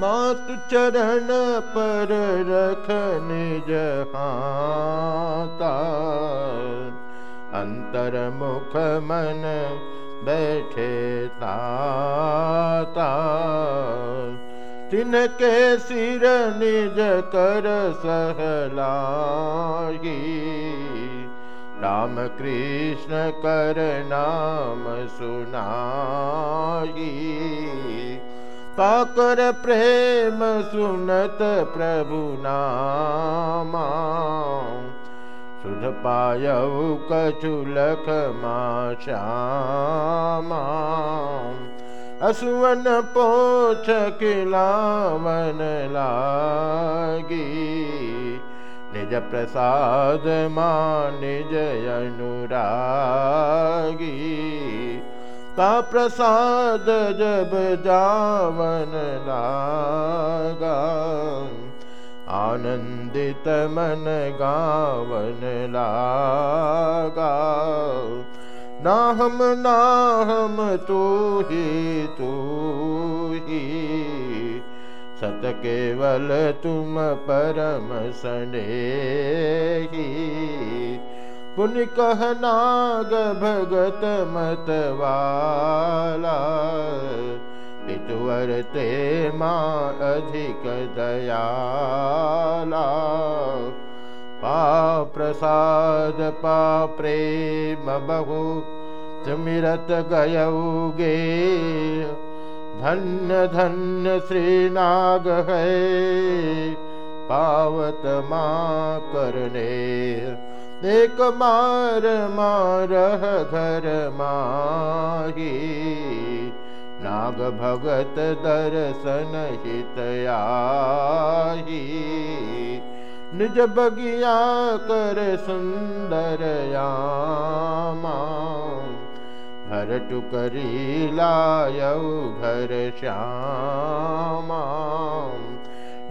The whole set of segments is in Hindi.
मातु चरण पर रख निज अंतर मुख मन बैठे ताता। तिनके सिर निज कर सहलागी राम कृष्ण कर नाम सुनागी पाकर प्रेम सुनत प्रभु नामा। सुध पायऊ कचुलख मा श्यामा। असुवन पोछ किलावन लागी। निज प्रसाद मा निज अनुरागी का जब जावन लागा आनंदित मन गावन लागा। ना हम ना हम तू ही तू ही। सत केवल तुम परम सने ही पुन कह नाग भगत मत वाला, पितुवर ते माँ अधिक दयाला। पा प्रसाद पा प्रेम बहु सुमिरत गयौगे, धन्य धन्य श्री नाग है, पावत माँ करने एक मार मार घर माही। नाग भगत दर्शन हितया निज बगिया कर सुंदर यामा। घर टुकरी लायऊ घर श्यामा।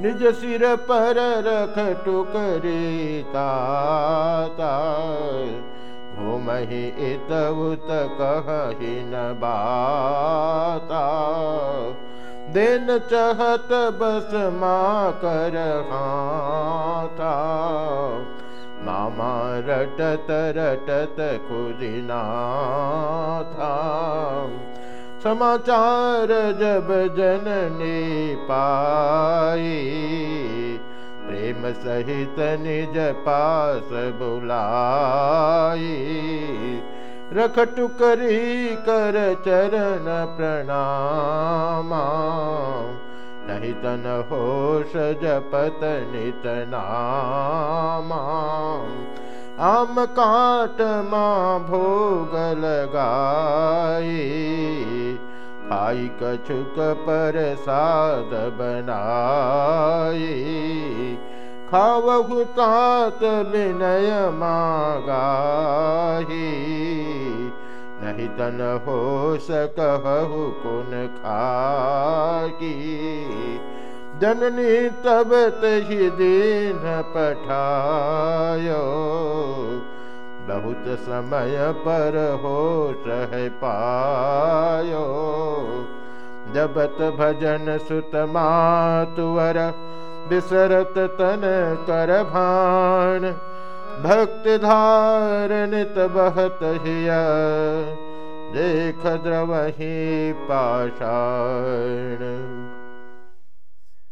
निज सिर पर रख टुकरी ताता घूमहि इत उत कही न बाता। दिन चहत बस माँ कर मामा रटत रटत खुदिना था समाचार जब जननी पाई प्रेम सहित निज पास बुलाई। रख टुकरी कर चरण प्रणाम। नहीं तन होश जपत नित नाम। आम काट माँ भोग लगाई। खाई कछुक पर साद बनाई खावहु तात विनय मागाही नहीं तन हो सकहु कुन खाकी जननी तब तही दिन पठायो बहुत समय पर हो सह पायो। जबत भजन सुत मातुवर बिसरत तन कर भान, भक्ति धारनित बहत हिय, देख द्रवही पाषाण।